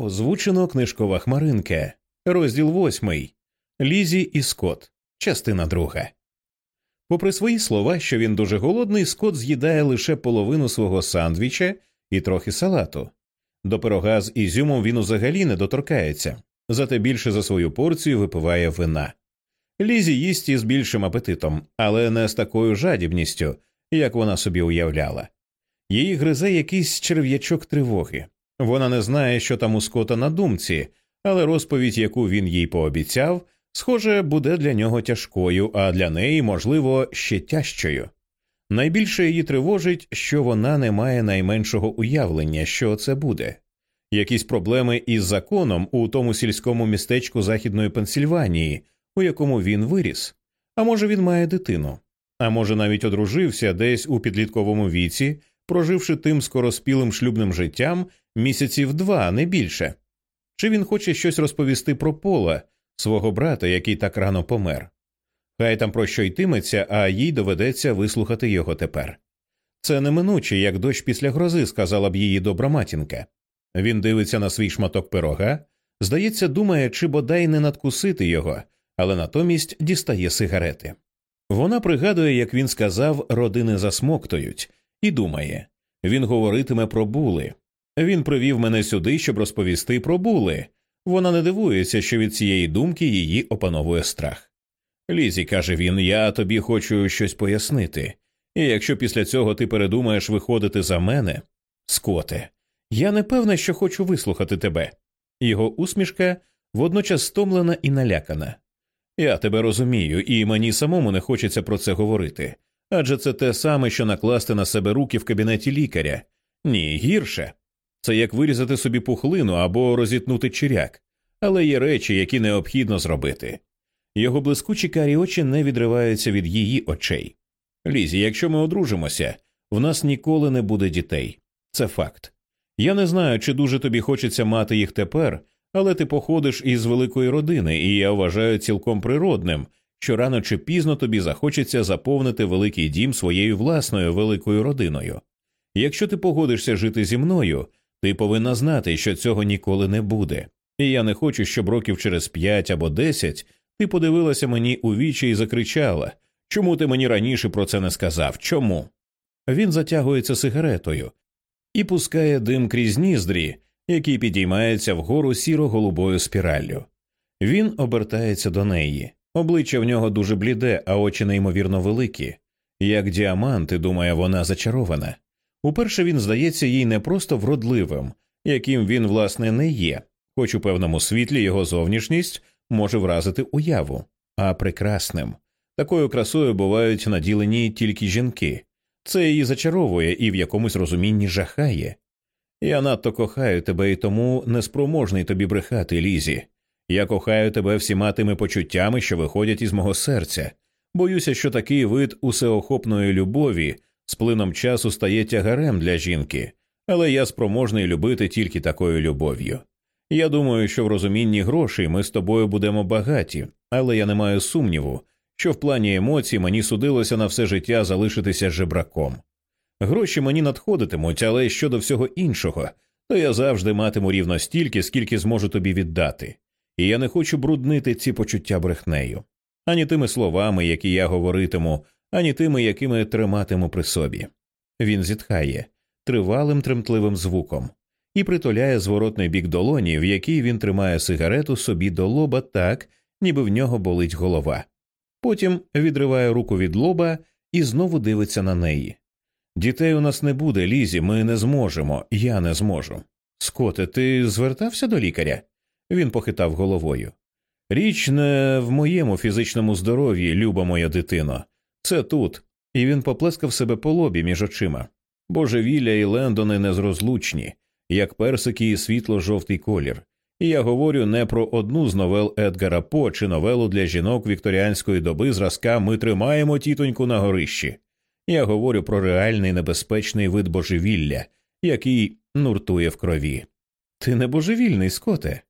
Озвучено книжкова хмаринка, розділ восьмий Лізі і Скот, частина друга. Попри свої слова, що він дуже голодний, Скот з'їдає лише половину свого сандвіча і трохи салату. До пирога з ізюмом він взагалі не доторкається, зате більше за свою порцію випиває вина. Лізі їсть із більшим апетитом, але не з такою жадібністю, як вона собі уявляла. Її гризе якийсь черв'ячок тривоги. Вона не знає, що там у Скота на думці, але розповідь, яку він їй пообіцяв, схоже, буде для нього тяжкою, а для неї, можливо, ще тяжчою. Найбільше її тривожить, що вона не має найменшого уявлення, що це буде. Якісь проблеми із законом у тому сільському містечку Західної Пенсільванії, у якому він виріс. А може, він має дитину, а може, навіть одружився десь у підлітковому віці, проживши тим скороспілим шлюбним життям місяців два, не більше. Чи він хоче щось розповісти про пола, свого брата, який так рано помер? Хай там про що йтиметься, а їй доведеться вислухати його тепер. Це неминуче, як дощ після грози, сказала б її добра матінка. Він дивиться на свій шматок пирога, здається, думає, чи бодай не надкусити його, але натомість дістає сигарети. Вона пригадує, як він сказав, родини засмоктують, і думає він говоритиме про були. Він привів мене сюди, щоб розповісти про були. Вона не дивується, що від цієї думки її опановує страх. Лізі, каже він, я тобі хочу щось пояснити, і якщо після цього ти передумаєш виходити за мене, скоте, я не певна, що хочу вислухати тебе. Його усмішка водночас стомлена і налякана. Я тебе розумію, і мені самому не хочеться про це говорити. Адже це те саме, що накласти на себе руки в кабінеті лікаря. Ні, гірше. Це як вирізати собі пухлину або розітнути чиряк, але є речі, які необхідно зробити. Його блискучі карі очі не відриваються від її очей. Лізі, якщо ми одружимося, в нас ніколи не буде дітей. Це факт. Я не знаю, чи дуже тобі хочеться мати їх тепер, але ти походиш із великої родини, і я вважаю цілком природним, що рано чи пізно тобі захочеться заповнити великий дім своєю власною великою родиною. Якщо ти погодишся жити зі мною, ти повинна знати, що цього ніколи не буде, і я не хочу, щоб років через п'ять або десять ти подивилася мені у вічі і закричала Чому ти мені раніше про це не сказав? Чому? Він затягується сигаретою і пускає дим крізь ніздрі, який підіймається вгору сіро голубою спіраллю. Він обертається до неї. Обличчя в нього дуже бліде, а очі неймовірно великі. Як діаманти, думає вона зачарована. Уперше він здається їй не просто вродливим, яким він, власне, не є, хоч у певному світлі його зовнішність може вразити уяву, а прекрасним. Такою красою бувають наділені тільки жінки. Це її зачаровує і в якомусь розумінні жахає. Я надто кохаю тебе і тому неспроможний тобі брехати, Лізі. Я кохаю тебе всіма тими почуттями, що виходять із мого серця. Боюся, що такий вид усеохопної любові з плином часу стає тягарем для жінки, але я спроможний любити тільки такою любов'ю. Я думаю, що в розумінні грошей ми з тобою будемо багаті, але я не маю сумніву, що в плані емоцій мені судилося на все життя залишитися жебраком. Гроші мені надходитимуть, але щодо всього іншого, то я завжди матиму рівно стільки, скільки зможу тобі віддати, і я не хочу бруднити ці почуття брехнею, ані тими словами, які я говоритиму, ані тими, якими триматиму при собі. Він зітхає тривалим тремтливим звуком і притуляє зворотний бік долоні, в якій він тримає сигарету собі до лоба так, ніби в нього болить голова. Потім відриває руку від лоба і знову дивиться на неї. Дітей у нас не буде, Лізі, ми не зможемо, я не зможу. Скоте, ти звертався до лікаря? Він похитав головою. Річ не в моєму фізичному здоров'ї, люба моя дитино, це тут. І він поплескав себе по лобі між очима. Божевілля і Лендони незрозлучні, як персики і світло жовтий колір. І я говорю не про одну з новел Едгара По чи новелу для жінок вікторіанської доби зразка Ми тримаємо тітоньку на горищі. Я говорю про реальний небезпечний вид божевілля, який нуртує в крові. Ти не божевільний, скоте.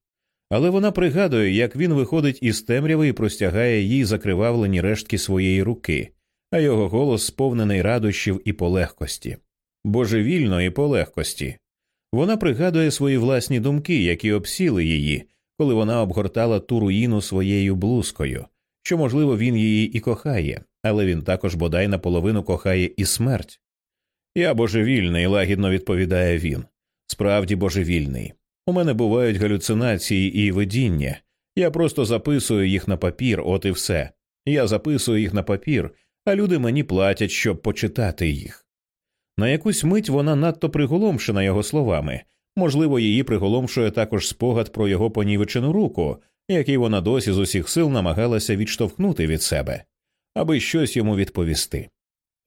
Але вона пригадує, як він виходить із темряви і простягає їй закривавлені рештки своєї руки, а його голос сповнений радощів і полегкості, божевільної полегкості. Вона пригадує свої власні думки, які обсіли її, коли вона обгортала ту руїну своєю блузкою, що, можливо, він її і кохає, але він також бодай наполовину кохає і смерть. Я божевільний, лагідно відповідає він. Справді божевільний. У мене бувають галюцинації і видіння. Я просто записую їх на папір, от і все. Я записую їх на папір, а люди мені платять, щоб почитати їх. На якусь мить вона надто приголомшена його словами, можливо, її приголомшує також спогад про його понівечену руку, який вона досі з усіх сил намагалася відштовхнути від себе, аби щось йому відповісти.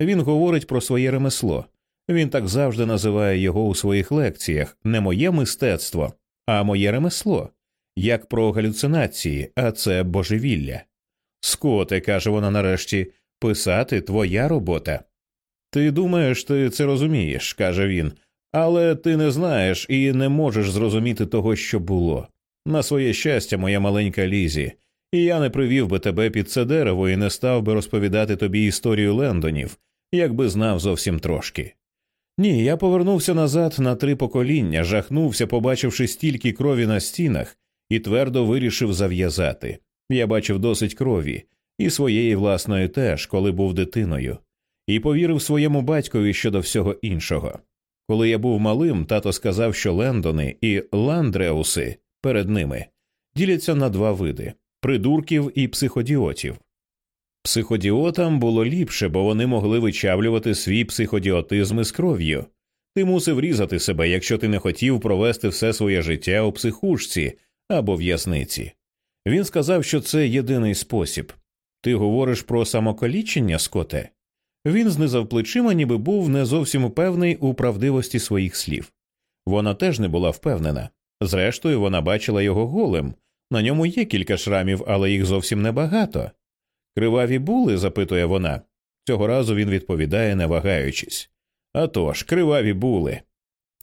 Він говорить про своє ремесло. Він так завжди називає його у своїх лекціях не моє мистецтво, а моє ремесло, як про галюцинації, а це божевілля. Скоте, каже вона нарешті, писати твоя робота. Ти думаєш, ти це розумієш, каже він, але ти не знаєш і не можеш зрозуміти того, що було. На своє щастя, моя маленька Лізі, і я не привів би тебе під це дерево і не став би розповідати тобі історію Лендонів, якби знав зовсім трошки. Ні, я повернувся назад на три покоління, жахнувся, побачивши стільки крові на стінах, і твердо вирішив зав'язати. Я бачив досить крові, і своєї власної теж, коли був дитиною, і повірив своєму батькові щодо всього іншого. Коли я був малим, тато сказав, що Лендони і Ландреуси перед ними діляться на два види придурків і психодіотів. Психодіотам було ліпше, бо вони могли вичавлювати свій психодіотизм із кров'ю. Ти мусив різати себе, якщо ти не хотів провести все своє життя у психушці або в'язниці. Він сказав, що це єдиний спосіб. Ти говориш про самокалічення, Скоте? Він знизав плечима, ніби був не зовсім упевнений у правдивості своїх слів. Вона теж не була впевнена. Зрештою, вона бачила його голим. На ньому є кілька шрамів, але їх зовсім небагато. Криваві були? запитує вона. Цього разу він відповідає, не вагаючись. «А тож, криваві були.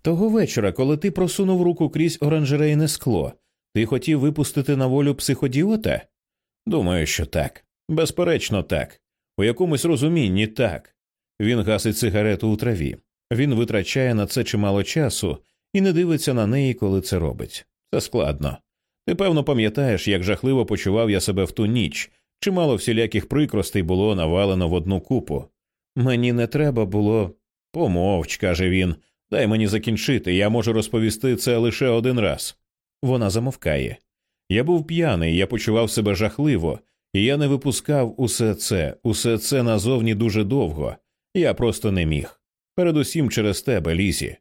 Того вечора, коли ти просунув руку крізь оранжерейне скло, ти хотів випустити на волю психодіота? Думаю, що так. Безперечно, так. У якомусь розумінні так. Він гасить сигарету у траві. Він витрачає на це чимало часу і не дивиться на неї, коли це робить. Це складно. Ти певно пам'ятаєш, як жахливо почував я себе в ту ніч, чимало всіляких прикростей було навалено в одну купу. Мені не треба було. Помовч, каже він, дай мені закінчити, я можу розповісти це лише один раз. Вона замовкає. Я був п'яний, я почував себе жахливо, і я не випускав усе це, усе це назовні дуже довго. Я просто не міг. Передусім через тебе, Лізі.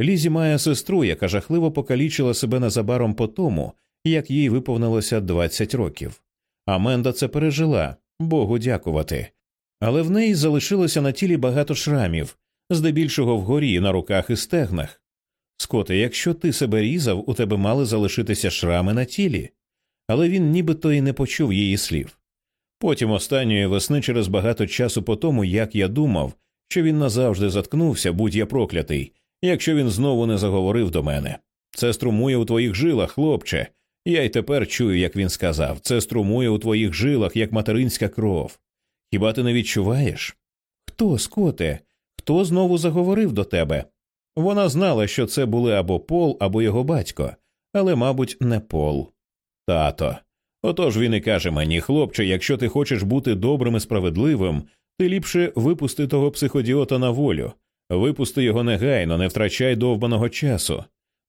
Лізі має сестру, яка жахливо покалічила себе незабаром по тому, як їй виповнилося 20 років. Аменда це пережила, Богу дякувати. Але в неї залишилося на тілі багато шрамів, здебільшого вгорі, на руках і стегнах. Скоте, якщо ти себе різав, у тебе мали залишитися шрами на тілі. Але він нібито й не почув її слів. Потім останньої весни, через багато часу по тому, як я думав, що він назавжди заткнувся, будь я проклятий, якщо він знову не заговорив до мене. Це струмує у твоїх жилах, хлопче. Я й тепер чую, як він сказав це струмує у твоїх жилах, як материнська кров. Хіба ти не відчуваєш? Хто, скоте? Хто знову заговорив до тебе? Вона знала, що це були або Пол, або його батько, але, мабуть, не Пол. Тато. Отож він і каже мені, хлопче, якщо ти хочеш бути добрим і справедливим, ти ліпше випусти того психодіота на волю, випусти його негайно, не втрачай довбаного часу.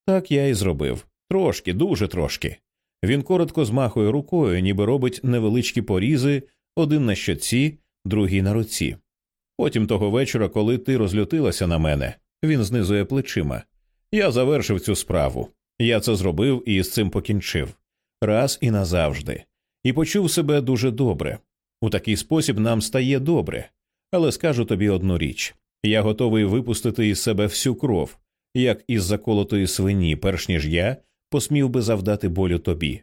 Так я і зробив. Трошки, дуже трошки. Він коротко змахує рукою, ніби робить невеличкі порізи, один на щоці, другий на руці. Потім того вечора, коли ти розлютилася на мене, він знизує плечима. Я завершив цю справу. Я це зробив і з цим покінчив раз і назавжди, і почув себе дуже добре. У такий спосіб нам стає добре. Але скажу тобі одну річ я готовий випустити із себе всю кров, як із заколотої свині, перш ніж я посмів би завдати болю тобі.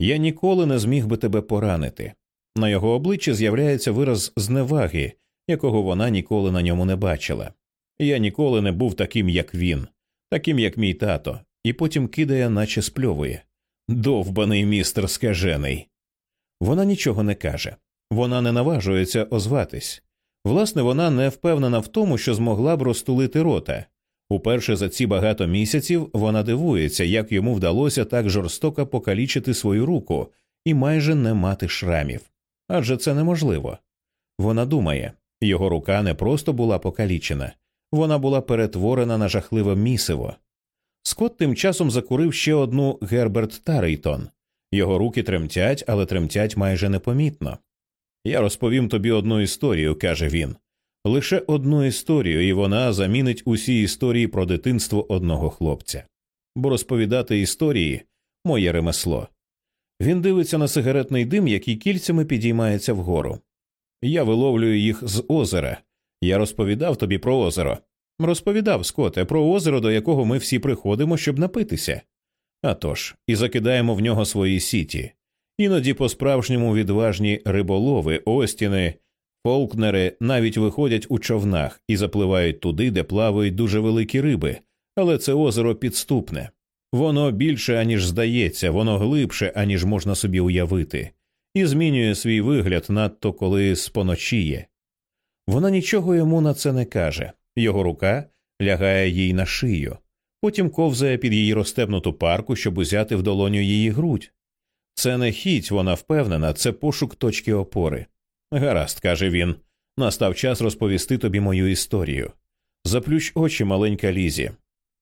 Я ніколи не зміг би тебе поранити. На його обличчі з'являється вираз зневаги, якого вона ніколи на ньому не бачила. Я ніколи не був таким, як він, таким, як мій тато, і потім кидає, наче спльовує. Довбаний містер скажений. Вона нічого не каже, вона не наважується озватись. Власне, вона не впевнена в тому, що змогла б розтулити рота. Уперше за ці багато місяців вона дивується, як йому вдалося так жорстоко покалічити свою руку і майже не мати шрамів. Адже це неможливо. Вона думає його рука не просто була покалічена, вона була перетворена на жахливе місиво. Скотт тим часом закурив ще одну Герберт Тарейтон. Його руки тремтять, але тремтять майже непомітно. Я розповім тобі одну історію, каже він. Лише одну історію, і вона замінить усі історії про дитинство одного хлопця. Бо розповідати історії моє ремесло. Він дивиться на сигаретний дим, який кільцями підіймається вгору. Я виловлюю їх з озера. Я розповідав тобі про озеро. Розповідав Скоте про озеро, до якого ми всі приходимо, щоб напитися. А тож, і закидаємо в нього свої сіті. Іноді по справжньому відважні риболови, остіни, фолкнери навіть виходять у човнах і запливають туди, де плавають дуже великі риби, але це озеро підступне. Воно більше, аніж здається, воно глибше, аніж можна собі уявити, і змінює свій вигляд надто коли споночіє. Вона нічого йому на це не каже, його рука лягає їй на шию, потім ковзає під її розстебнуту парку, щоб узяти в долоню її грудь. Це не хіть, вона впевнена, це пошук точки опори. Гаразд, каже він, настав час розповісти тобі мою історію. Заплющ очі, маленька Лізі.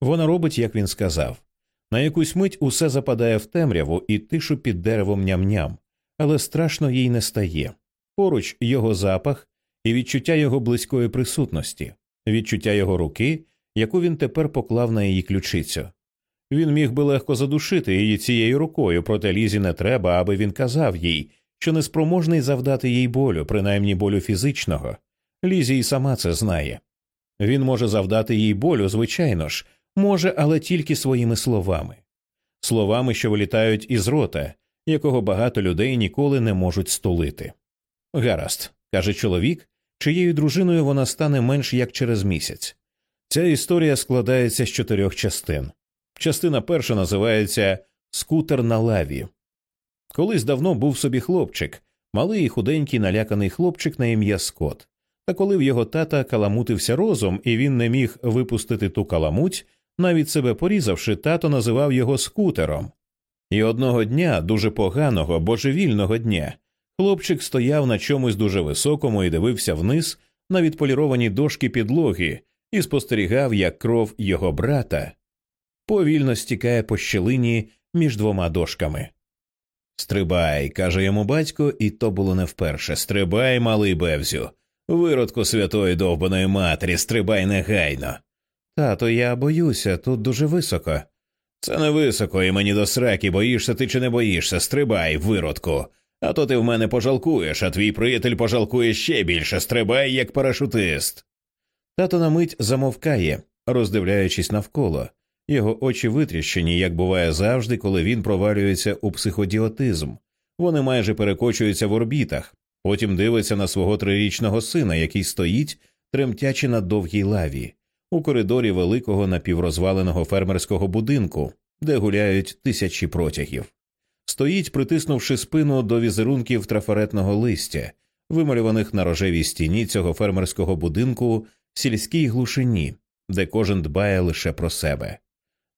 Вона робить, як він сказав. На якусь мить усе западає в темряву і тишу під деревом ням-ням, але страшно їй не стає. Поруч його запах і відчуття його близької присутності, відчуття його руки, яку він тепер поклав на її ключицю. Він міг би легко задушити її цією рукою, проте лізі не треба, аби він казав їй, що неспроможний завдати їй болю, принаймні болю фізичного. Лізі й сама це знає. Він може завдати їй болю, звичайно ж, може, але тільки своїми словами, словами, що вилітають із рота, якого багато людей ніколи не можуть столити. Гаразд, каже чоловік, чиєю дружиною вона стане менш як через місяць. Ця історія складається з чотирьох частин. Частина перша називається Скутер на лаві. Колись давно був собі хлопчик, малий худенький наляканий хлопчик на ім'я Скот. Та коли в його тата каламутився розум, і він не міг випустити ту каламуть, навіть себе порізавши, тато називав його скутером. І одного дня, дуже поганого, божевільного дня, хлопчик стояв на чомусь дуже високому і дивився вниз на відполіровані дошки підлоги і спостерігав, як кров його брата повільно стікає по щелині між двома дошками. Стрибай, каже йому батько, і то було не вперше. Стрибай, малий бевзю. Виродку святої довбаної матері, стрибай негайно. Тато, я боюся, тут дуже високо. Це не високо, і мені до сраки, боїшся ти чи не боїшся, стрибай, виродку. А то ти в мене пожалкуєш, а твій приятель пожалкує ще більше, стрибай, як парашутист. Тато на мить замовкає, роздивляючись навколо. Його очі витріщені, як буває завжди, коли він провалюється у психодіотизм. Вони майже перекочуються в орбітах, потім дивиться на свого трирічного сина, який стоїть, тремтячи на довгій лаві, у коридорі великого напіврозваленого фермерського будинку, де гуляють тисячі протягів. Стоїть, притиснувши спину до візерунків трафаретного листя, вималюваних на рожевій стіні цього фермерського будинку в сільській глушині, де кожен дбає лише про себе.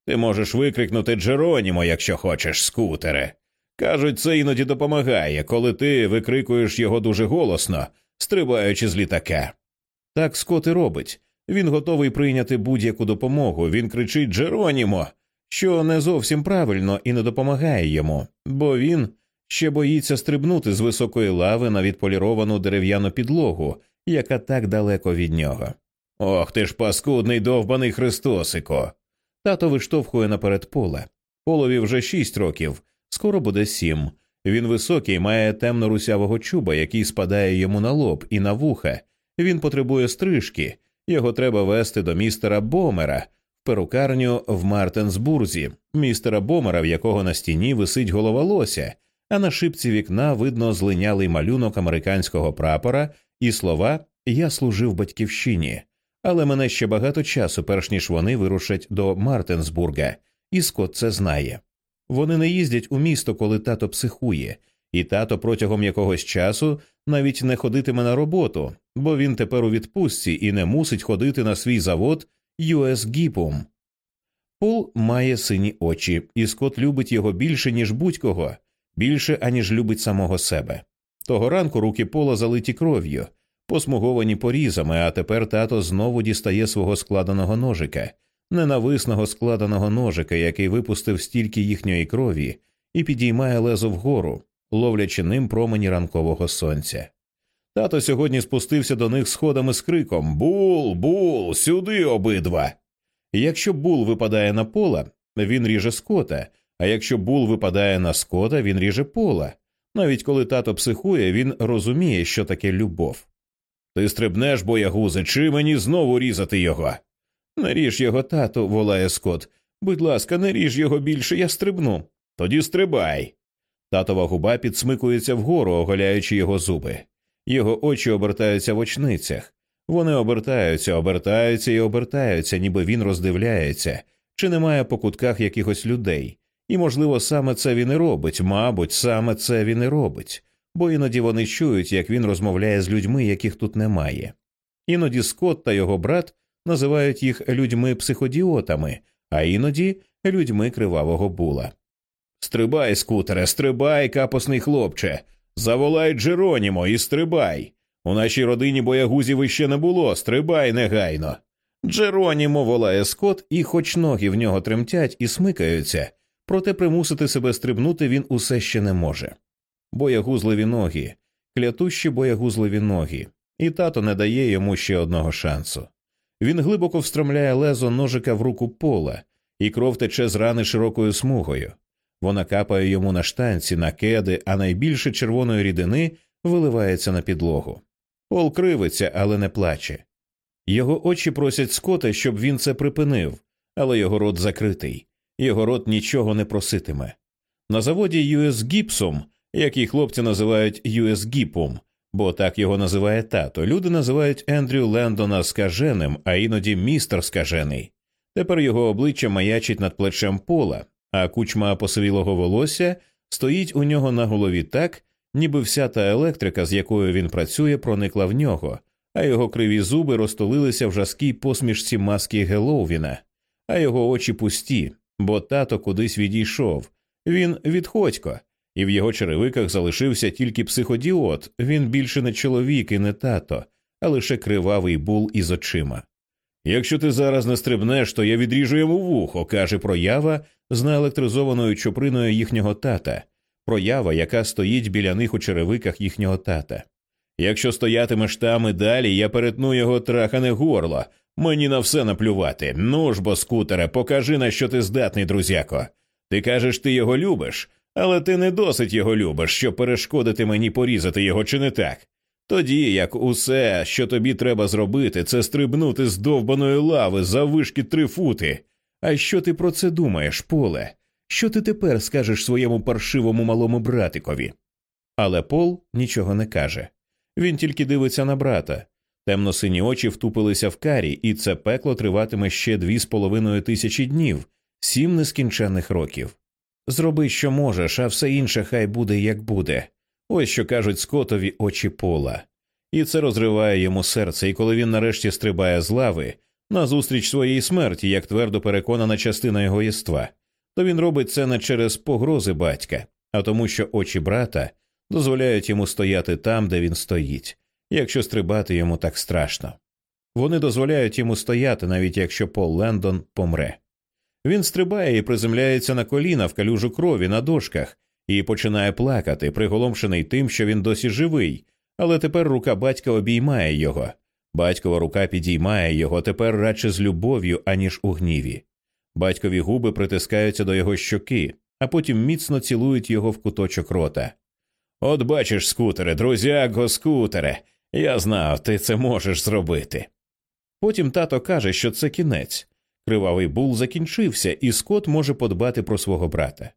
Ти можеш викрикнути Джеронімо, якщо хочеш, скутере. Кажуть, це іноді допомагає, коли ти викрикуєш його дуже голосно, стрибаючи з літака. Так Скот і робить. Він готовий прийняти будь-яку допомогу. Він кричить Джеронімо, що не зовсім правильно і не допомагає йому, бо він ще боїться стрибнути з високої лави на відполіровану дерев'яну підлогу, яка так далеко від нього. Ох ти ж паскудний довбаний Христосико. Тато виштовхує наперед поле. Полові вже шість років, скоро буде сім. Він високий, має темно русявого чуба, який спадає йому на лоб і на вуха. Він потребує стрижки. Його треба вести до містера Бомера в перукарню в Мартенсбурзі, містера Бомера, в якого на стіні висить голова лося, а на шипці вікна видно злинялий малюнок американського прапора і слова Я служив батьківщині але мене ще багато часу, перш ніж вони вирушать до Мартенсбурга, і Скот це знає. Вони не їздять у місто, коли тато психує, і тато протягом якогось часу навіть не ходитиме на роботу, бо він тепер у відпустці і не мусить ходити на свій завод US Гіпум. Пол має сині очі, і Скот любить його більше, ніж будь-кого, більше аніж любить самого себе. Того ранку руки пола залиті кров'ю, посмуговані порізами, а тепер тато знову дістає свого складеного ножика, ненависного складеного ножика, який випустив стільки їхньої крові, і підіймає лезо вгору, ловлячи ним промені ранкового сонця. Тато сьогодні спустився до них сходами з криком Бул, бул, сюди обидва. Якщо бул випадає на пола, він ріже скота, а якщо бул випадає на скота, він ріже пола. Навіть коли тато психує, він розуміє, що таке любов. Ти стрибнеш, боягузи, чи мені знову різати його? Не ріж його, тато, волає скот. Будь ласка, не ріж його більше, я стрибну. Тоді стрибай. Татова губа підсмикується вгору, оголяючи його зуби. Його очі обертаються в очницях. Вони обертаються, обертаються і обертаються, ніби він роздивляється, чи немає по кутках якихось людей. І, можливо, саме це він і робить, мабуть, саме це він і робить, бо іноді вони чують, як він розмовляє з людьми, яких тут немає. Іноді Скотт та його брат називають їх людьми психодіотами, а іноді людьми кривавого була. Стрибай, скутере, стрибай, капосний хлопче, заволай Джеронімо і стрибай. У нашій родині боягузів іще не було, стрибай негайно. Джеронімо волає скот, і, хоч ноги в нього тремтять і смикаються, проте примусити себе стрибнути він усе ще не може. Боягузливі ноги, клятущі боягузливі ноги, і тато не дає йому ще одного шансу. Він глибоко встромляє лезо ножика в руку пола, і кров тече з рани широкою смугою. Вона капає йому на штанці, на кеди, а найбільше червоної рідини виливається на підлогу. Пол кривиться, але не плаче. Його очі просять скота, щоб він це припинив, але його рот закритий, його рот нічого не проситиме. На заводі US Гіпсом, який хлопці називають US Гіпом, бо так його називає тато, люди називають Ендрю Лендона скаженим, а іноді містер скажений. Тепер його обличчя маячить над плечем пола, а кучма посивілого волосся стоїть у нього на голові так, ніби вся та електрика, з якою він працює, проникла в нього, а його криві зуби розтулилися в жаскій посмішці маски Геловіна, а його очі пусті, бо тато кудись відійшов. Він відходько, і в його черевиках залишився тільки психодіот. Він більше не чоловік і не тато, а лише кривавий бул із очима. Якщо ти зараз не стрибнеш, то я відріжу йому вухо, каже проява з наелектризованою чуприною їхнього тата, проява, яка стоїть біля них у черевиках їхнього тата. Якщо стоятимеш там і далі, я перетну його трахане горло. Мені на все наплювати. Ну ж бо, скутере, покажи, на що ти здатний, друзяко. Ти кажеш, ти його любиш, але ти не досить його любиш, щоб перешкодити мені порізати його, чи не так? Тоді як усе, що тобі треба зробити, це стрибнути з довбаної лави за вишки три фути. А що ти про це думаєш, поле? Що ти тепер скажеш своєму паршивому малому братикові? Але Пол нічого не каже. Він тільки дивиться на брата. Темно-сині очі втупилися в карі, і це пекло триватиме ще дві з половиною тисячі днів, сім нескінченних років. Зроби, що можеш, а все інше хай буде, як буде. Ось що кажуть скотові очі пола. І це розриває йому серце, і коли він нарешті стрибає з лави назустріч своїй смерті, як твердо переконана частина його єства, то він робить це не через погрози батька, а тому, що очі брата дозволяють йому стояти там, де він стоїть, якщо стрибати йому так страшно. Вони дозволяють йому стояти, навіть якщо Пол Лендон помре. Він стрибає і приземляється на коліна в калюжу крові на дошках і починає плакати, приголомшений тим, що він досі живий, але тепер рука батька обіймає його. Батькова рука підіймає його тепер радше з любов'ю, аніж у гніві. Батькові губи притискаються до його щоки, а потім міцно цілують його в куточок рота. От бачиш, скутере, друзяго, скутере, я знав, ти це можеш зробити. Потім тато каже, що це кінець. Кривавий бул закінчився, і Скот може подбати про свого брата.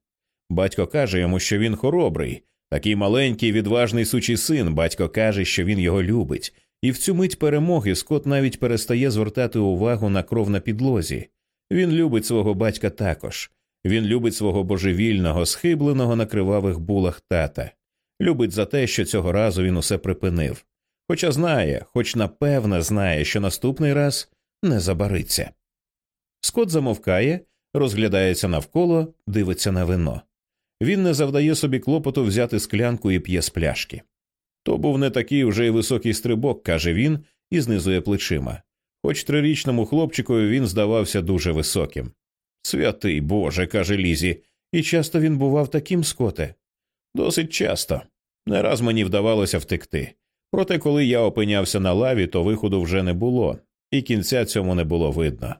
Батько каже йому, що він хоробрий, такий маленький, відважний сучий син. Батько каже, що він його любить, і в цю мить перемоги Скот навіть перестає звертати увагу на кров на підлозі. Він любить свого батька також. Він любить свого божевільного, схибленого на кривавих булах тата, любить за те, що цього разу він усе припинив. Хоча знає, хоч напевне знає, що наступний раз не забариться. Скот замовкає, розглядається навколо, дивиться на вино. Він не завдає собі клопоту взяти склянку і п'є з пляшки. То був не такий уже й високий стрибок, каже він і знизує плечима. Хоч трирічному хлопчикові він здавався дуже високим. Святий Боже, каже Лізі, і часто він бував таким скоте. Досить часто. Не раз мені вдавалося втекти. Проте, коли я опинявся на лаві, то виходу вже не було, і кінця цьому не було видно.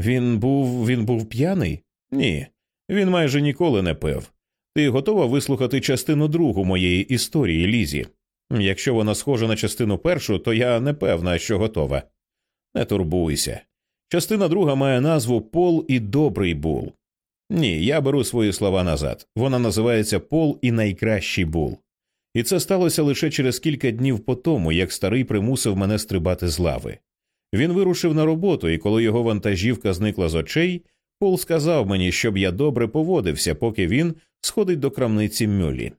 Він був він був п'яний? Ні. Він майже ніколи не пив. Ти готова вислухати частину другу моєї історії, Лізі? Якщо вона схожа на частину першу, то я не певна, що готова. Не турбуйся. Частина друга має назву Пол і Добрий Бул. Ні, я беру свої слова назад. Вона називається Пол і найкращий бул. І це сталося лише через кілька днів по тому, як старий примусив мене стрибати з лави. Він вирушив на роботу, і коли його вантажівка зникла з очей, Пол сказав мені, щоб я добре поводився, поки він сходить до крамниці мюлі.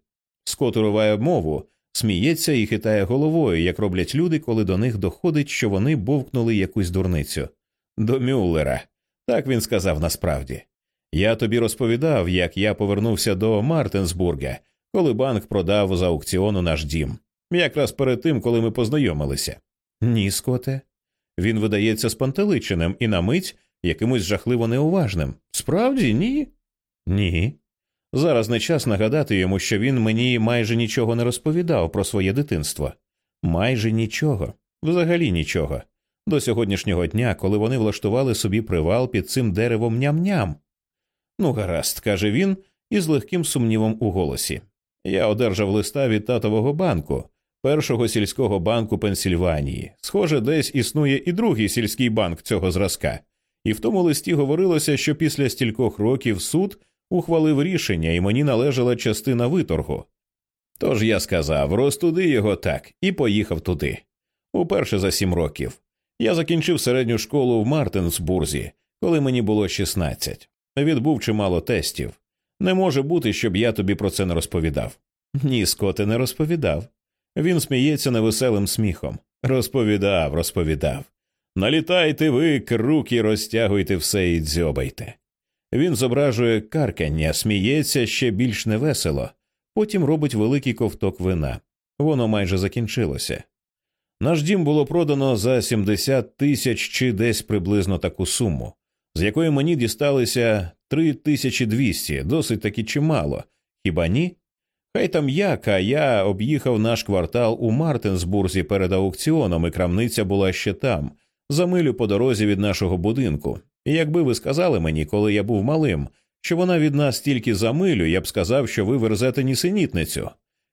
Скот уриває мову, сміється і хитає головою, як роблять люди, коли до них доходить, що вони бовкнули якусь дурницю. До Мюллера. Так він сказав насправді. Я тобі розповідав, як я повернувся до Мартинсбурга, коли банк продав з аукціону наш дім, якраз перед тим, коли ми познайомилися. Ні, скоте. Він видається спантеличеним і на мить якимось жахливо неуважним. Справді, ні? Ні. Зараз не час нагадати йому, що він мені майже нічого не розповідав про своє дитинство. Майже нічого, взагалі нічого. До сьогоднішнього дня, коли вони влаштували собі привал під цим деревом ням-ням. Ну, гаразд, каже він із легким сумнівом у голосі. Я одержав листа від татового банку, першого сільського банку Пенсільванії. Схоже, десь існує і другий сільський банк цього зразка, і в тому листі говорилося, що після стількох років суд ухвалив рішення, і мені належала частина виторгу. Тож я сказав розтуди його так і поїхав туди. Уперше за сім років. Я закінчив середню школу в Мартинсбурзі, коли мені було 16. Відбув чимало тестів. Не може бути, щоб я тобі про це не розповідав. Ні, Скоте, не розповідав. Він сміється невеселим сміхом. Розповідав, розповідав. Налітайте ви, круки, розтягуйте все і дзьобайте. Він зображує каркання, сміється ще більш невесело, потім робить великий ковток вина. Воно майже закінчилося. Наш дім було продано за 70 тисяч чи десь приблизно таку суму, з якої мені дісталися 3200, досить таки чимало. Хіба ні? Хай там як, а я об'їхав наш квартал у Мартинсбурзі перед аукціоном, і крамниця була ще там, за милю по дорозі від нашого будинку. І якби ви сказали мені, коли я був малим, що вона від нас тільки за милю, я б сказав, що ви верзете нісенітницю.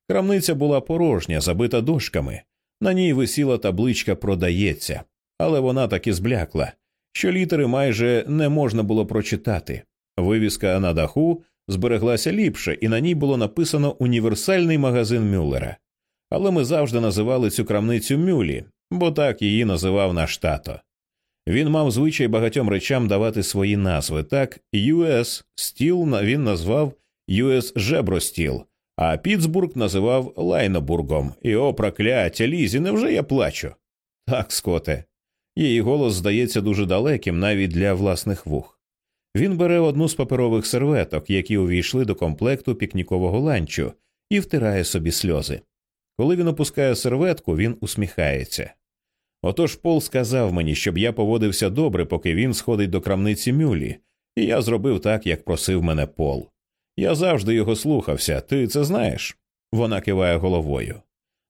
Крамниця була порожня, забита дошками. На ній висіла табличка продається, але вона таки зблякла, що літери майже не можна було прочитати. Вивіска на даху збереглася ліпше, і на ній було написано універсальний магазин Мюллера. Але ми завжди називали цю крамницю Мюлі, бо так її називав наш тато. Він мав звичай багатьом речам давати свої назви. Так, US Steel він назвав US Жебростіл, а Пітсбург називав Лайнобургом. І о, прокляття, Лізі, невже я плачу? Так, Скоте. Її голос здається дуже далеким навіть для власних вух. Він бере одну з паперових серветок, які увійшли до комплекту пікнікового ланчу, і втирає собі сльози. Коли він опускає серветку, він усміхається. Отож Пол сказав мені, щоб я поводився добре, поки він сходить до крамниці Мюлі, і я зробив так, як просив мене Пол. Я завжди його слухався, ти це знаєш? Вона киває головою.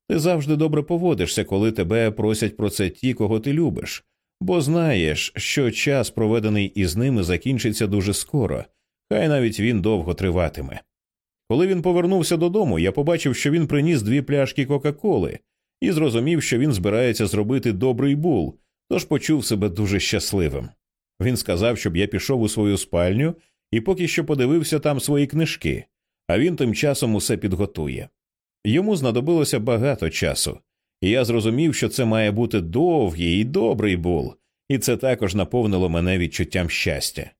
Ти завжди добре поводишся, коли тебе просять про це ті, кого ти любиш, бо знаєш, що час, проведений із ними, закінчиться дуже скоро, хай навіть він довго триватиме. Коли він повернувся додому, я побачив, що він приніс дві пляшки Кока-Коли і зрозумів, що він збирається зробити добрий бул, тож почув себе дуже щасливим. Він сказав, щоб я пішов у свою спальню і поки що подивився там свої книжки, а він тим часом усе підготує. Йому знадобилося багато часу, я зрозумів, що це має бути довгий і добрий бул, і це також наповнило мене відчуттям щастя.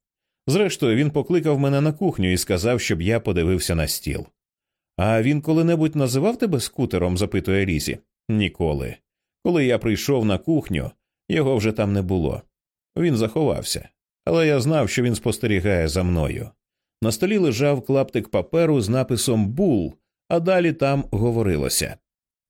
Зрештою, він покликав мене на кухню і сказав, щоб я подивився на стіл. А він коли-небудь називав тебе скутером? запитує Лізі. Ніколи. Коли я прийшов на кухню, його вже там не було. Він заховався. але я знав, що він спостерігає за мною. На столі лежав клаптик паперу з написом Бул, а далі там говорилося.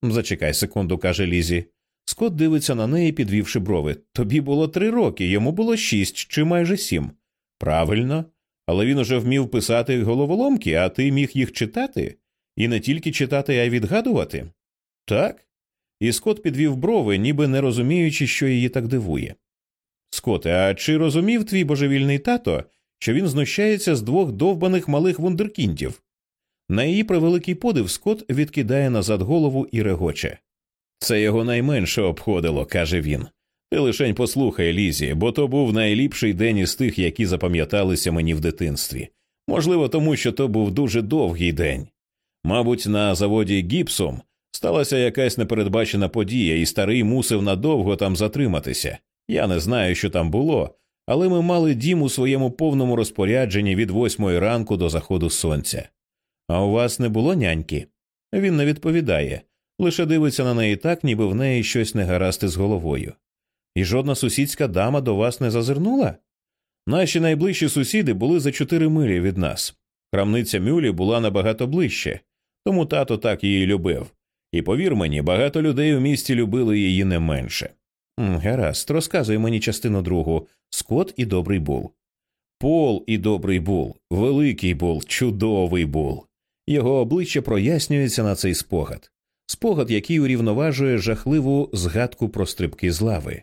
Зачекай секунду, каже Лізі. Скот дивиться на неї, підвівши брови. Тобі було три роки, йому було шість чи майже сім. Правильно, але він уже вмів писати головоломки, а ти міг їх читати, і не тільки читати, а й відгадувати. Так. І Скот підвів брови, ніби не розуміючи, що її так дивує. Скоте, а чи розумів твій божевільний тато, що він знущається з двох довбаних малих вундеркіндів? На її превеликий подив Скот відкидає назад голову і регоче. Це його найменше обходило, каже він. Ти лишень послухай, Лізі, бо то був найліпший день із тих, які запам'яталися мені в дитинстві. Можливо, тому що то був дуже довгий день. Мабуть, на заводі Гіпсом сталася якась непередбачена подія, і старий мусив надовго там затриматися. Я не знаю, що там було, але ми мали дім у своєму повному розпорядженні від восьмої ранку до заходу сонця. А у вас не було няньки? Він не відповідає, лише дивиться на неї так, ніби в неї щось не гаразд з головою. І жодна сусідська дама до вас не зазирнула? Наші найближчі сусіди були за чотири милі від нас. Крамниця Мюлі була набагато ближче, тому тато так її любив. І повір мені, багато людей у місті любили її не менше. Гаразд, розказуй мені частину другу Скот і добрий бул. Пол і добрий бул, великий бул, чудовий бул. Його обличчя прояснюється на цей спогад, спогад, який урівноважує жахливу згадку про стрибки з лави.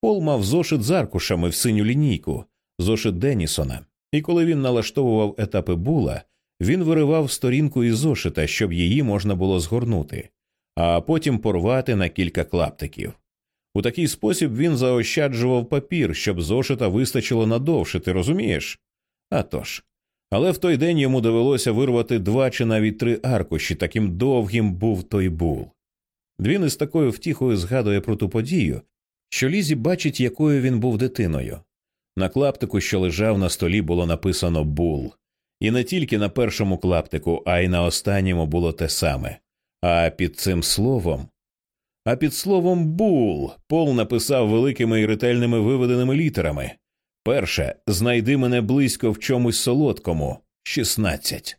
Пол мав зошит з аркушами в синю лінійку, зошит Денісона, і коли він налаштовував етапи була, він виривав сторінку із зошита, щоб її можна було згорнути, а потім порвати на кілька клаптиків. У такий спосіб він заощаджував папір, щоб зошита вистачило надовше, ти розумієш? А тож. Але в той день йому довелося вирвати два чи навіть три аркуші, таким довгим був той бул. Він із такою втіхою згадує про ту подію, що Лізі бачить, якою він був дитиною. На клаптику, що лежав на столі, було написано Бул, і не тільки на першому клаптику, а й на останньому було те саме. А під цим словом. А під словом Бул Пол написав великими і ретельними виведеними літерами перше знайди мене близько в чомусь солодкому шістнадцять.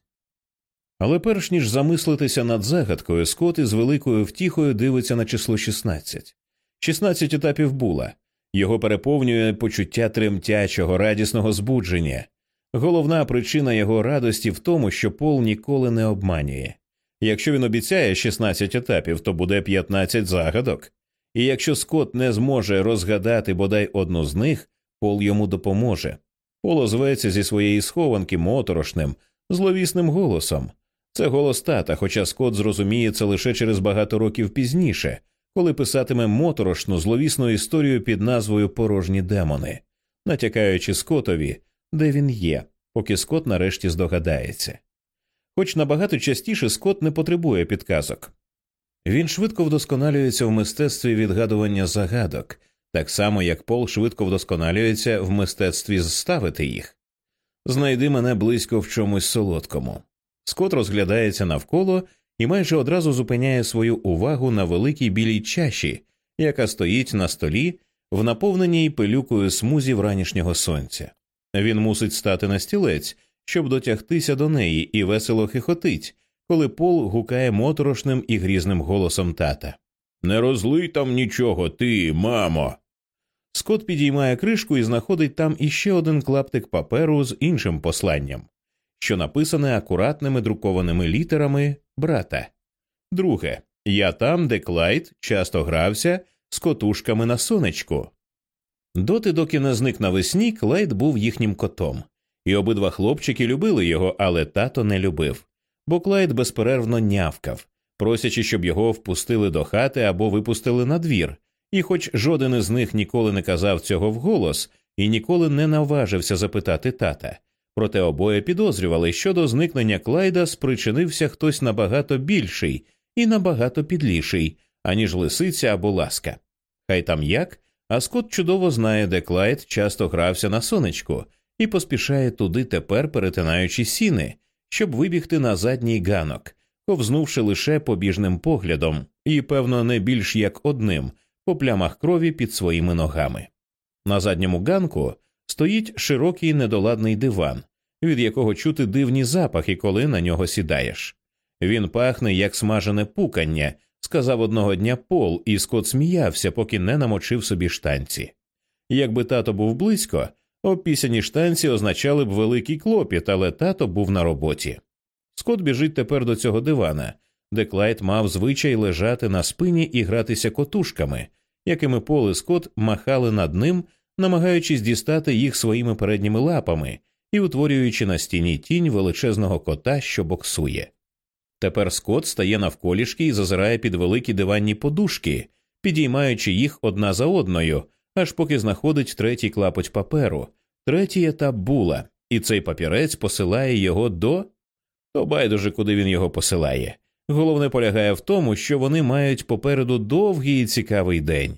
Але перш ніж замислитися над загадкою, Скот із великою втіхою дивиться на число шістнадцять. Шістнадцять етапів була. Його переповнює почуття тремтячого, радісного збудження. Головна причина його радості в тому, що Пол ніколи не обманює. Якщо він обіцяє 16 етапів, то буде 15 загадок. І якщо Скот не зможе розгадати бодай одну з них, Пол йому допоможе. Пол озветься зі своєї схованки моторошним, зловісним голосом. Це голос тата, хоча Скот зрозуміє це лише через багато років пізніше, коли писатиме моторошну зловісну історію під назвою Порожні демони, натякаючи Скотові, де він є, поки Скот нарешті здогадається. Хоч набагато частіше Скот не потребує підказок. Він швидко вдосконалюється в мистецтві відгадування загадок, так само як Пол швидко вдосконалюється в мистецтві зставити їх. Знайди мене близько в чомусь солодкому. Скот розглядається навколо і майже одразу зупиняє свою увагу на великій білій чаші, яка стоїть на столі в наповненій пилюкою смузі вранішнього сонця. Він мусить стати на стілець, щоб дотягтися до неї, і весело хихотить, коли Пол гукає моторошним і грізним голосом тата. Не розлий там нічого, ти, мамо. Скот підіймає кришку і знаходить там іще один клаптик паперу з іншим посланням що написане акуратними друкованими літерами брата. Друге, я там, де Клайд часто грався з котушками на сонечку. Доти, доки не зник навесні, Клайд був їхнім котом, і обидва хлопчики любили його, але тато не любив, бо Клайд безперервно нявкав, просячи, щоб його впустили до хати або випустили на двір, і, хоч жоден із них ніколи не казав цього вголос і ніколи не наважився запитати тата, проте обоє підозрювали, що до зникнення Клайда спричинився хтось набагато більший і набагато підліший, аніж лисиця або ласка. Хай там як, а Скот чудово знає, де Клайд часто грався на сонечку і поспішає туди тепер, перетинаючи сіни, щоб вибігти на задній ганок, ковзнувши лише побіжним поглядом і, певно, не більш як одним по плямах крові під своїми ногами. На задньому ганку стоїть широкий недоладний диван, від якого чути дивні запахи, коли на нього сідаєш. Він пахне як смажене пукання, сказав одного дня Пол, і Скот сміявся, поки не намочив собі штанці. Якби тато був близько, опісяні штанці означали б великий клопіт, але тато був на роботі. Скот біжить тепер до цього дивана, де Клайд мав звичай лежати на спині і гратися котушками, якими Пол і Скот махали над ним, намагаючись дістати їх своїми передніми лапами і утворюючи на стіні тінь величезного кота, що боксує. Тепер Скот стає навколішки і зазирає під великі диванні подушки, підіймаючи їх одна за одною, аж поки знаходить третій клапоть паперу, третій етап була, і цей папірець посилає його до. То байдуже, куди він його посилає. Головне полягає в тому, що вони мають попереду довгий і цікавий день.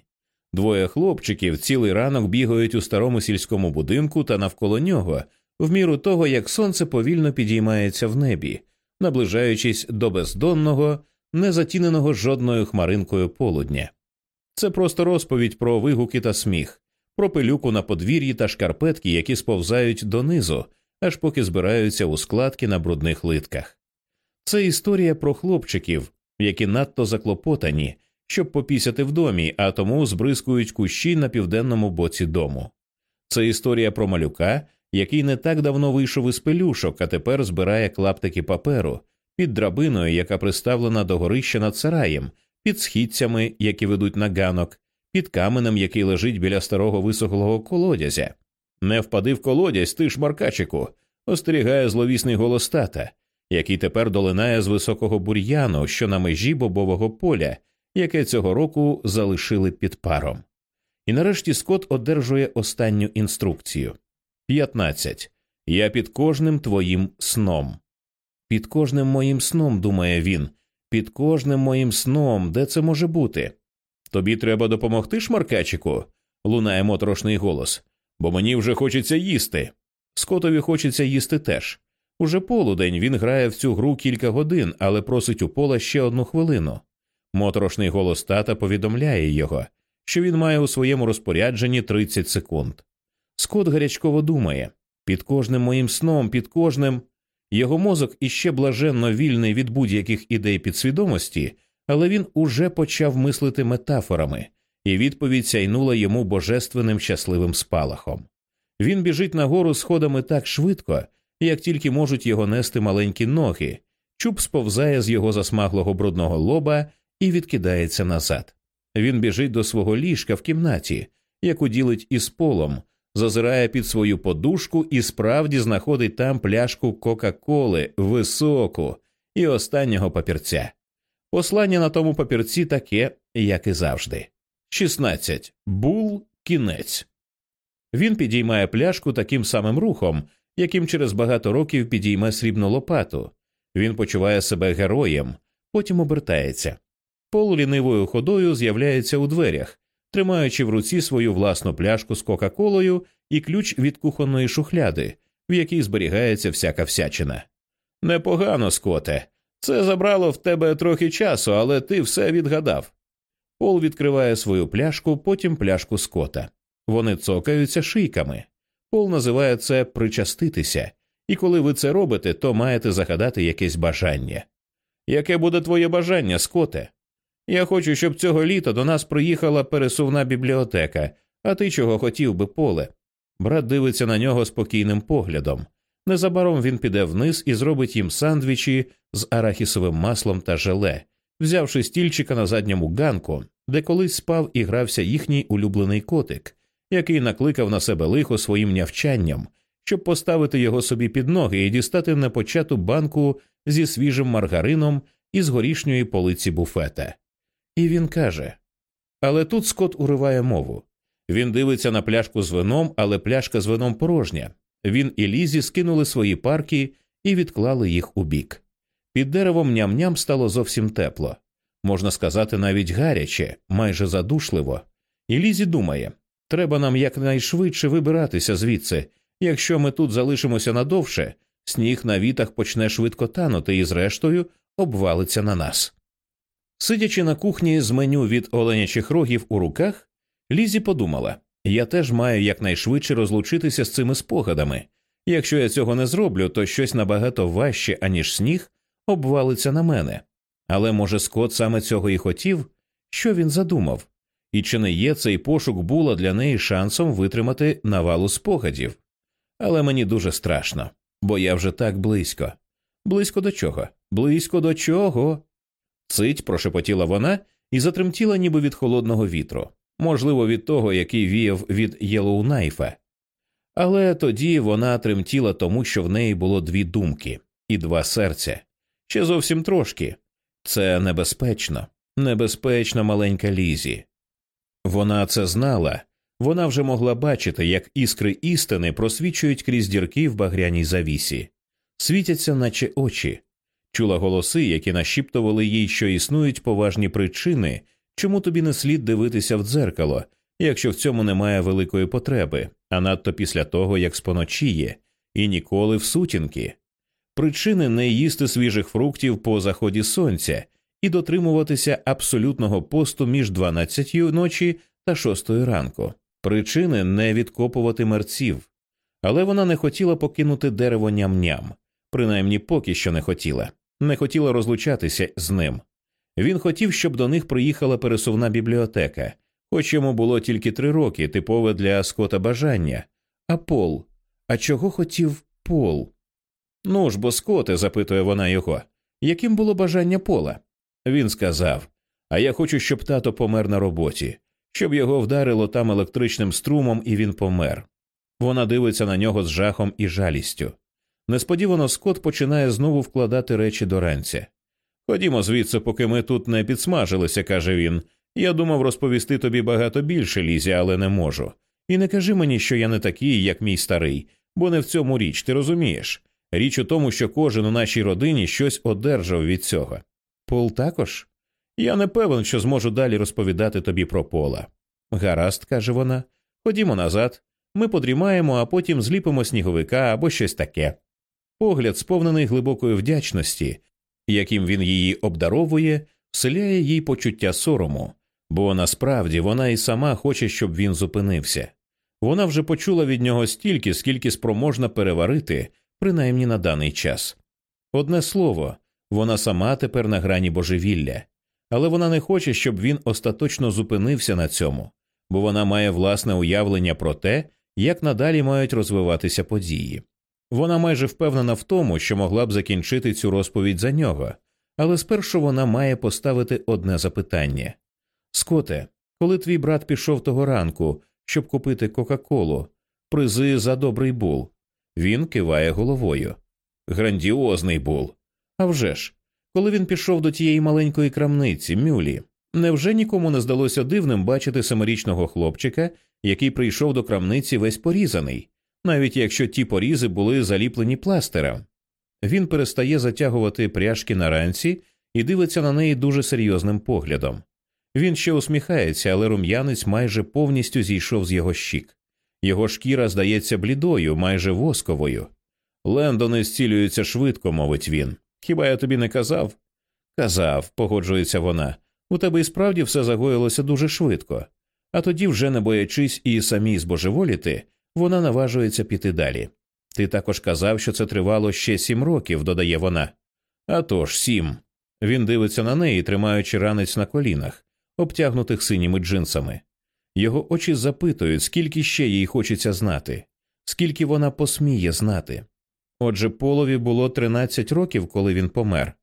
Двоє хлопчиків цілий ранок бігають у старому сільському будинку та навколо нього, в міру того, як сонце повільно підіймається в небі, наближаючись до бездонного, не затіненого жодною хмаринкою полудня. Це просто розповідь про вигуки та сміх, про пилюку на подвір'ї та шкарпетки, які сповзають донизу, аж поки збираються у складки на брудних литках. Це історія про хлопчиків, які надто заклопотані, щоб попісяти в домі, а тому збризкують кущі на південному боці дому. Це історія про малюка, який не так давно вийшов із пелюшок, а тепер збирає клаптики паперу під драбиною, яка приставлена до горища над сараєм, під східцями, які ведуть на ганок, під каменем, який лежить біля старого висохлого колодязя. Не впади в колодязь, ти шмаркачику, остерігає зловісний голос тата, який тепер долинає з високого бур'яну, що на межі бобового поля, яке цього року залишили під паром. І нарешті Скот одержує останню інструкцію 15. Я під кожним твоїм сном. Під кожним моїм сном, думає він, під кожним моїм сном, де це може бути? Тобі треба допомогти, шмаркачику? лунає моторошний голос, бо мені вже хочеться їсти. Скотові хочеться їсти теж. Уже полудень він грає в цю гру кілька годин, але просить у пола ще одну хвилину. Моторошний голос тата повідомляє його, що він має у своєму розпорядженні 30 секунд. Скот гарячково думає під кожним моїм сном, під кожним. Його мозок іще блаженно вільний від будь-яких ідей підсвідомості, але він уже почав мислити метафорами, і відповідь сяйнула йому божественним щасливим спалахом. Він біжить нагору сходами так швидко, як тільки можуть його нести маленькі ноги, чуб сповзає з його засмаглого брудного лоба і відкидається назад. Він біжить до свого ліжка в кімнаті, яку ділить із полом, зазирає під свою подушку і справді знаходить там пляшку Кока-Коли високу і останнього папірця. Послання на тому папірці таке, як і завжди. 16. Бул кінець. Він підіймає пляшку таким самим рухом, яким через багато років підійме срібну лопату. Він почуває себе героєм, потім обертається. Пол лінивою ходою з'являється у дверях, тримаючи в руці свою власну пляшку з Кока-Колою і ключ від кухонної шухляди, в якій зберігається всяка всячина. Непогано, скоте. Це забрало в тебе трохи часу, але ти все відгадав. Пол відкриває свою пляшку, потім пляшку скота. Вони цокаються шийками. Пол називає це причаститися, і коли ви це робите, то маєте загадати якесь бажання. Яке буде твоє бажання, скоте? Я хочу, щоб цього літа до нас приїхала пересувна бібліотека, а ти чого хотів би поле? Брат дивиться на нього спокійним поглядом. Незабаром він піде вниз і зробить їм сандвічі з арахісовим маслом та желе, взявши стільчика на задньому ганку, де колись спав і грався їхній улюблений котик, який накликав на себе лихо своїм нявчанням, щоб поставити його собі під ноги і дістати непочату банку зі свіжим маргарином із горішньої полиці буфета. І він каже Але тут Скот уриває мову. Він дивиться на пляшку з вином, але пляшка з вином порожня. Він і Лізі скинули свої парки і відклали їх у бік. Під деревом ням-ням стало зовсім тепло. Можна сказати, навіть гаряче, майже задушливо. І Лізі думає треба нам якнайшвидше вибиратися звідси. Якщо ми тут залишимося надовше, сніг на вітах почне швидко танути і, зрештою, обвалиться на нас. Сидячи на кухні з меню від оленячих рогів у руках, Лізі подумала Я теж маю якнайшвидше розлучитися з цими спогадами. Якщо я цього не зроблю, то щось набагато важче, аніж сніг, обвалиться на мене. Але, може, Скот саме цього і хотів, що він задумав, і чи не є цей пошук була для неї шансом витримати навалу спогадів? Але мені дуже страшно, бо я вже так близько. Близько до чого? Близько до чого? Цить прошепотіла вона і затремтіла ніби від холодного вітру, можливо, від того, який віяв від Єлоунайфа. Але тоді вона тремтіла тому, що в неї було дві думки і два серця. Ще зовсім трошки. Це небезпечно, небезпечно маленька Лізі. Вона це знала, вона вже могла бачити, як іскри істини просвічують крізь дірки в багряній завісі, світяться, наче очі, чула голоси, які нашіптували їй, що існують поважні причини, чому тобі не слід дивитися в дзеркало, якщо в цьому немає великої потреби, а надто після того, як споночіє, і ніколи в сутінки. Причини не їсти свіжих фруктів по заході сонця і дотримуватися абсолютного посту між 12 ночі та 6 ранку, причини не відкопувати мерців. Але вона не хотіла покинути дерево ням-ням, принаймні поки що не хотіла, не хотіла розлучатися з ним. Він хотів, щоб до них приїхала пересувна бібліотека, хоч йому було тільки три роки, типове для скота бажання. А Пол, а чого хотів Пол? Ну ж бо, скоте, запитує вона його, яким було бажання пола? Він сказав А я хочу, щоб тато помер на роботі, щоб його вдарило там електричним струмом, і він помер. Вона дивиться на нього з жахом і жалістю. Несподівано Скот починає знову вкладати речі до ранця. Ходімо звідси, поки ми тут не підсмажилися, каже він. Я думав розповісти тобі багато більше, Лізі, але не можу. І не кажи мені, що я не такий, як мій старий, бо не в цьому річ, ти розумієш. Річ у тому, що кожен у нашій родині щось одержав від цього. Пол також? Я не певен, що зможу далі розповідати тобі про пола. Гаразд, каже вона, ходімо назад, ми подрімаємо, а потім зліпимо сніговика або щось таке. Погляд, сповнений глибокої вдячності, яким він її обдаровує, вселяє їй почуття сорому, бо насправді вона і сама хоче, щоб він зупинився. Вона вже почула від нього стільки, скільки спроможна переварити, принаймні на даний час. Одне слово, вона сама тепер на грані божевілля, але вона не хоче, щоб він остаточно зупинився на цьому, бо вона має власне уявлення про те, як надалі мають розвиватися події. Вона майже впевнена в тому, що могла б закінчити цю розповідь за нього, але спершу вона має поставити одне запитання Скоте, коли твій брат пішов того ранку, щоб купити Кока-Колу, призи за добрий бул, він киває головою. Грандіозний бул. А вже ж, коли він пішов до тієї маленької крамниці, Мюлі, невже нікому не здалося дивним бачити семирічного хлопчика, який прийшов до крамниці весь порізаний, навіть якщо ті порізи були заліплені пластером? Він перестає затягувати пряжки на ранці і дивиться на неї дуже серйозним поглядом. Він ще усміхається, але рум'янець майже повністю зійшов з його щік. Його шкіра здається блідою, майже восковою. Лендони зцілюються швидко, мовить він. Хіба я тобі не казав? Казав, погоджується вона. У тебе і справді все загоїлося дуже швидко. А тоді, вже не боячись і самій збожеволіти, вона наважується піти далі. Ти також казав, що це тривало ще сім років, додає вона. «А тож, сім. Він дивиться на неї, тримаючи ранець на колінах, обтягнутих синіми джинсами. Його очі запитують, скільки ще їй хочеться знати, скільки вона посміє знати. Отже, полові було 13 років, коли він помер.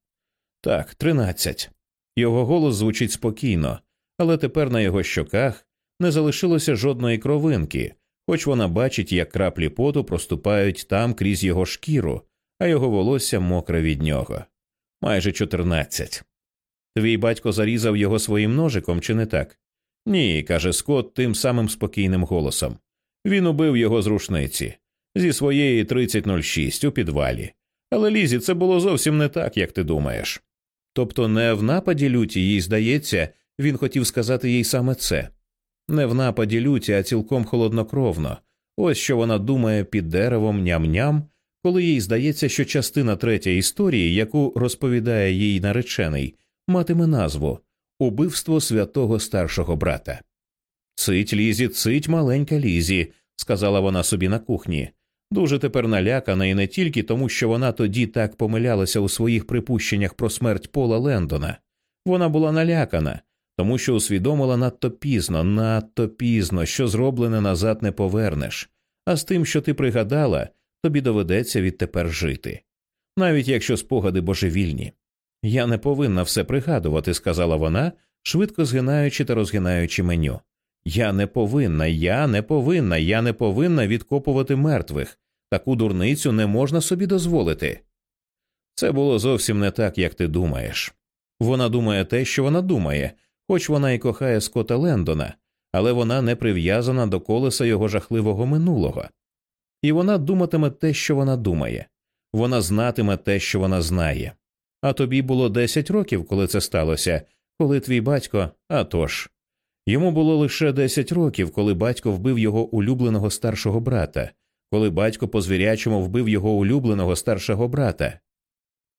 Так, 13. Його голос звучить спокійно, але тепер на його щоках не залишилося жодної кровинки, хоч вона бачить, як краплі поту проступають там крізь його шкіру, а його волосся мокре від нього. Майже 14. Твій батько зарізав його своїм ножиком, чи не так? Ні, каже Скотт тим самим спокійним голосом. Він убив його з рушниці зі своєї 3006 у підвалі. Але Лізі, це було зовсім не так, як ти думаєш. Тобто, не в нападі люті, їй здається, він хотів сказати їй саме це не в нападі люті, а цілком холоднокровно. Ось що вона думає під деревом ням-ням, коли їй здається, що частина третя історії, яку розповідає їй наречений, матиме назву Убивство святого старшого брата. Цить лізі, цить маленька лізі, сказала вона собі на кухні. Дуже тепер налякана і не тільки тому, що вона тоді так помилялася у своїх припущеннях про смерть Пола Лендона. Вона була налякана, тому що усвідомила надто пізно, надто пізно, що зроблене назад не повернеш, а з тим, що ти пригадала, тобі доведеться відтепер жити. Навіть якщо спогади божевільні. Я не повинна все пригадувати, сказала вона, швидко згинаючи та розгинаючи меню. Я не повинна, я не повинна, я не повинна відкопувати мертвих. Таку дурницю не можна собі дозволити. Це було зовсім не так, як ти думаєш. Вона думає те, що вона думає, хоч вона і кохає Скота Лендона, але вона не прив'язана до колеса його жахливого минулого. І вона думатиме те, що вона думає, вона знатиме те, що вона знає. А тобі було десять років, коли це сталося, коли твій батько, а тож. Йому було лише десять років, коли батько вбив його улюбленого старшого брата, коли батько по звірячому вбив його улюбленого старшого брата.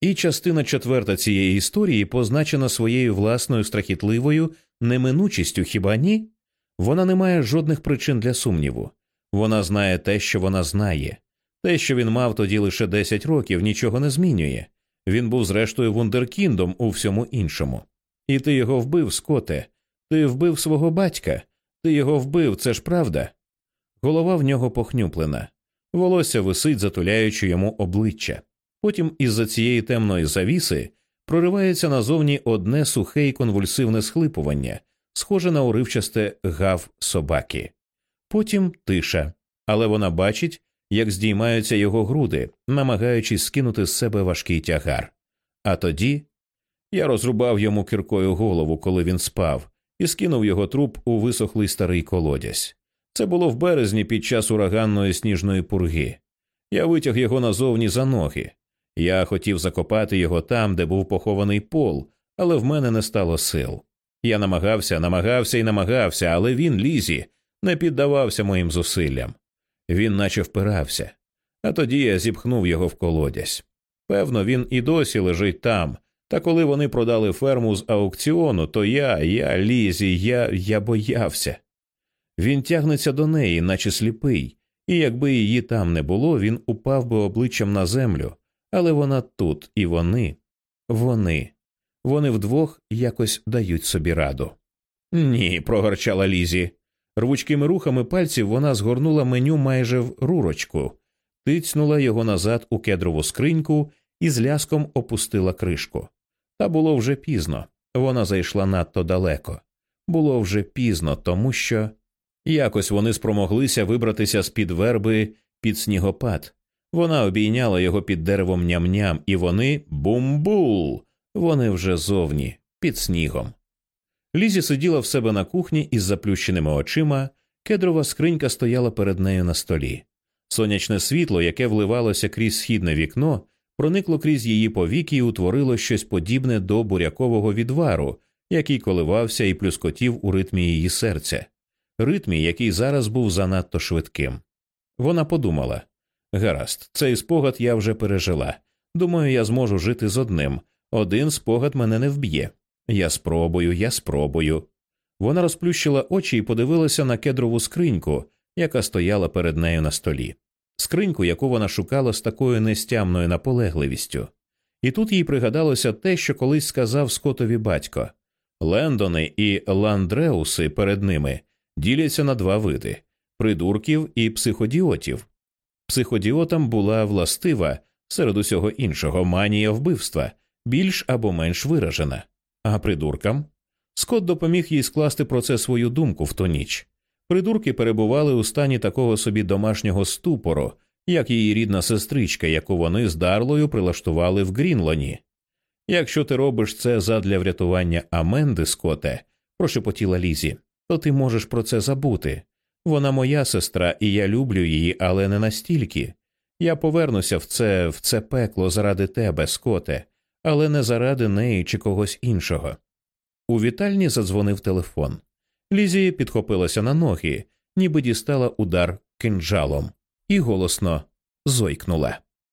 І частина четверта цієї історії позначена своєю власною страхітливою неминучістю, хіба ні? Вона не має жодних причин для сумніву. Вона знає те, що вона знає. Те, що він мав тоді лише десять років, нічого не змінює. Він був, зрештою, вундеркіндом у всьому іншому. І ти його вбив, Скоте. Ти вбив свого батька, ти його вбив, це ж правда. Голова в нього похнюплена, волосся висить, затуляючи йому обличчя. Потім із за цієї темної завіси проривається назовні одне сухе й конвульсивне схлипування, схоже на уривчасте гав собаки. Потім тиша, але вона бачить, як здіймаються його груди, намагаючись скинути з себе важкий тягар. А тоді я розрубав йому кіркою голову, коли він спав, і скинув його труп у висохлий старий колодязь. Це було в березні під час ураганної сніжної пурги. Я витяг його назовні за ноги. Я хотів закопати його там, де був похований пол, але в мене не стало сил. Я намагався, намагався і намагався, але він, лізі, не піддавався моїм зусиллям. Він наче впирався. А тоді я зіпхнув його в колодязь. Певно, він і досі лежить там. Та коли вони продали ферму з аукціону, то я, я, лізі, я, я боявся. Він тягнеться до неї, наче сліпий, і якби її там не було, він упав би обличчям на землю, але вона тут, і вони, вони, вони вдвох якось дають собі раду. Ні, прогорчала Лізі. Рвучкими рухами пальців вона згорнула меню майже в рурочку, тицнула його назад у кедрову скриньку і з ляском опустила кришку. Та було вже пізно, вона зайшла надто далеко. Було вже пізно, тому що якось вони спромоглися вибратися з під верби під снігопад. Вона обійняла його під деревом ням-ням, і вони бум-бул! Вони вже зовні, під снігом. Лізі сиділа в себе на кухні із заплющеними очима, кедрова скринька стояла перед нею на столі. Сонячне світло, яке вливалося крізь східне вікно, проникло крізь її повіки і утворило щось подібне до бурякового відвару, який коливався і плюскотів у ритмі її серця, ритмі, який зараз був занадто швидким. Вона подумала гаразд, цей спогад я вже пережила. Думаю, я зможу жити з одним. Один спогад мене не вб'є. Я спробую, я спробую. Вона розплющила очі і подивилася на кедрову скриньку, яка стояла перед нею на столі, скриньку, яку вона шукала з такою нестямною наполегливістю. І тут їй пригадалося те, що колись сказав Скотові батько Лендони і ландреуси перед ними діляться на два види придурків і психодіотів. Психодіотам була властива серед усього іншого манія вбивства, більш або менш виражена. А придуркам? Скот допоміг їй скласти про це свою думку в ту ніч. Придурки перебували у стані такого собі домашнього ступору, як її рідна сестричка, яку вони з Дарлою прилаштували в Грінлоні. Якщо ти робиш це задля врятування Аменди, Скоте, прошепотіла Лізі, то ти можеш про це забути. Вона моя сестра, і я люблю її, але не настільки. Я повернуся в це в це пекло заради тебе, Скоте, але не заради неї чи когось іншого. У вітальні задзвонив телефон. Лізі підхопилася на ноги, ніби дістала удар кинджалом, і голосно зойкнула.